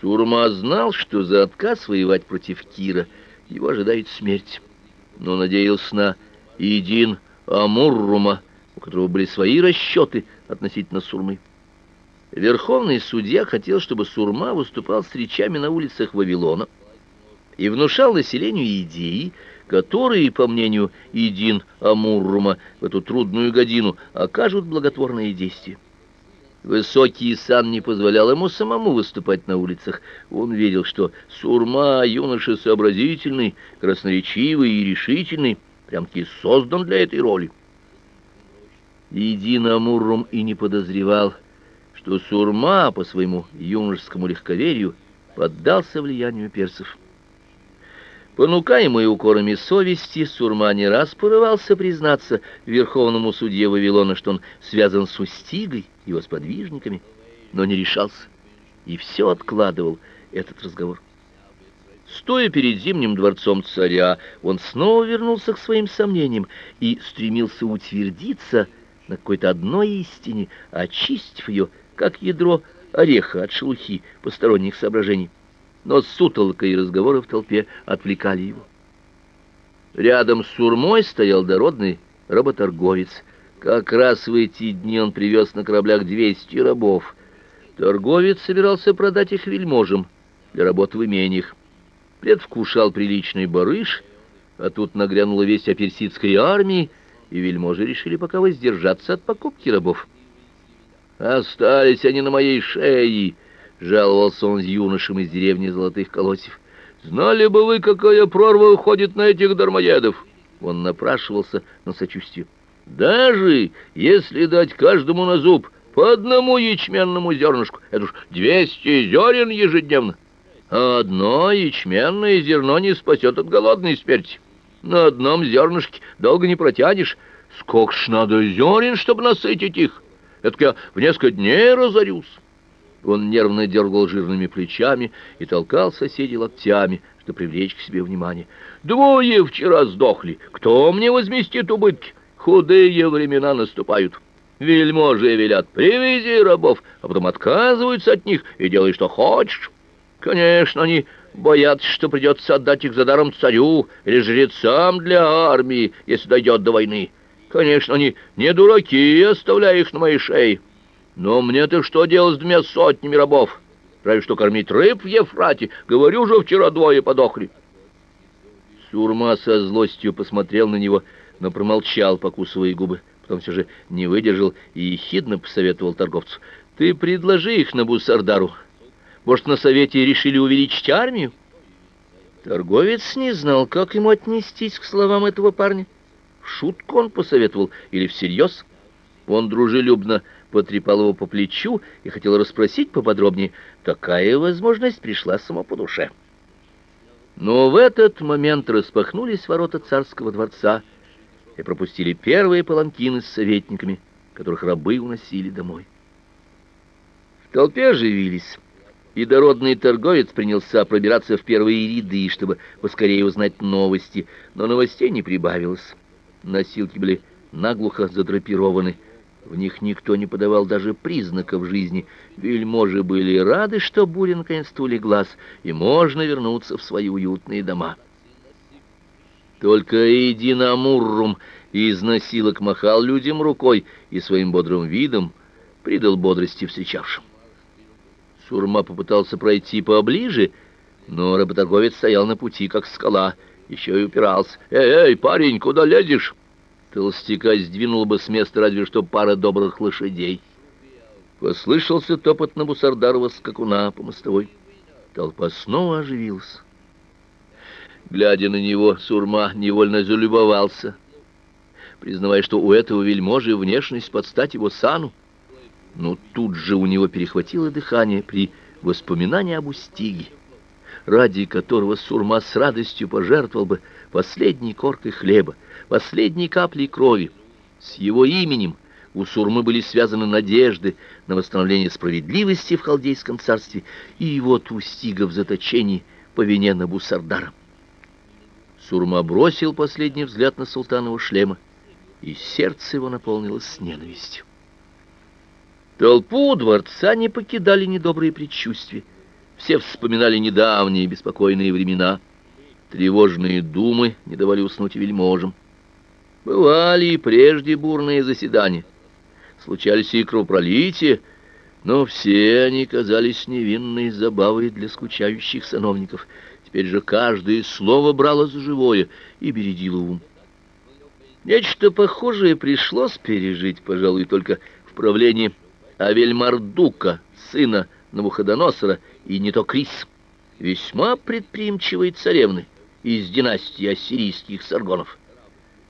Сурма знал, что за отказ воевать против Кира его ожидает смерть, но надеялся на Идин Амуррума, у которого были свои расчеты относительно Сурмы. Верховный судья хотел, чтобы Сурма выступал с речами на улицах Вавилона и внушал населению идеи, которые, по мнению Идин Амуррума, в эту трудную годину окажут благотворные действия. Высокий сан не позволял ему самому выступать на улицах. Он верил, что Сурма, юноша сообразительный, красноречивый и решительный, прям-таки создан для этой роли. Един Амуррум и не подозревал, что Сурма по своему юношескому легковерию поддался влиянию персов. Понукаемый укорами совести, Сурма не раз порывался признаться верховному судье Вавилона, что он связан с Устигой, его сподвижниками, но не решался и все откладывал этот разговор. Стоя перед зимним дворцом царя, он снова вернулся к своим сомнениям и стремился утвердиться на какой-то одной истине, очистив ее, как ядро ореха от шелухи посторонних соображений но сутолка и разговоры в толпе отвлекали его. Рядом с Сурмой стоял дородный работорговец. Как раз в эти дни он привез на кораблях 200 рабов. Торговец собирался продать их вельможам для работы в имениях. Предвкушал приличный барыш, а тут нагрянула весть о персидской армии, и вельможи решили пока воздержаться от покупки рабов. «Остались они на моей шее!» Жаловался он юношам из деревни Золотых Колосьев. «Знали бы вы, какая прорва уходит на этих дармоедов!» Он напрашивался на сочувствие. «Даже если дать каждому на зуб по одному ячменному зернышку, это уж двести зерен ежедневно, а одно ячменное зерно не спасет от голодной смерти. На одном зернышке долго не протянешь. Сколько ж надо зерен, чтобы насытить их? Это я в несколько дней разорюсь». Он нервно дергал жирными плечами и толкал соседей локтями, чтобы привлечь к себе внимание. «Двое вчера сдохли. Кто мне возместит убытки? Худые времена наступают. Вельможи велят, привези рабов, а потом отказываются от них и делай, что хочешь. Конечно, они боятся, что придется отдать их за даром царю или жрецам для армии, если дойдет до войны. Конечно, они не дураки, оставляя их на моей шее». Но мне-то что делать с двумя сотнями рабов? Разве что кормить рыб в Ефрате. Говорю же, вчера двое подохли. Сурма со злостью посмотрел на него, но промолчал, покусывая губы. Потом все же не выдержал и ехидно посоветовал торговцу. «Ты предложи их на Бусардару. Может, на совете решили увеличить армию?» Торговец не знал, как ему отнестись к словам этого парня. В шутку он посоветовал или всерьез. Он дружелюбно потрепал его по плечу и хотел расспросить поподробнее. Такая возможность пришла само по душе. Но в этот момент распахнулись ворота царского дворца и пропустили первые паланкины с советниками, которых рабы уносили домой. В толпе оживились, и дородный торговец принялся пробираться в первые ряды, чтобы поскорее узнать новости, но новостей не прибавилось. Носилки были наглухо задрапированы, в них никто не подавал даже признаков жизни. Вельможи были рады, что буря наконец-то улеглась, и можно вернуться в свои уютные дома. Только Эйдина Муррум из носилок махал людям рукой и своим бодрым видом придал бодрости встречавшим. Сурма попытался пройти поближе, но работорговец стоял на пути, как скала, еще и упирался. «Эй, эй, парень, куда лезешь?» Толстяка сдвинул бы с места разве что пара добрых лошадей. Послышался топот на Бусардарова скакуна по мостовой. Толпа снова оживилась. Глядя на него, Сурма невольно залюбовался, признавая, что у этого вельможи внешность под стать его сану. Но тут же у него перехватило дыхание при воспоминании об Устиге, ради которого Сурма с радостью пожертвовал бы последней коркой хлеба, последней каплей крови. С его именем у Сурмы были связаны надежды на восстановление справедливости в халдейском царстве, и вот Устига в заточении по вине Набусардара. Сурма бросил последний взгляд на султанова шлема, и сердце его наполнилось ненавистью. Толпу дворца не покидали недобрые предчувствия. Все вспоминали недавние беспокойные времена. Тревожные думы не давали уснуть вельможам. Бывали и прежде бурные заседания. Случались и кровопролития, но все они казались невинной забавой для скучающих сановников. Теперь же каждое слово брало за живое и бередило ум. Нечто похожее пришлось пережить, пожалуй, только в правлении Авельмардука, сына Навуходоносора, и не то Крис, весьма предприимчивой царевны из династии ассирийских саргонов.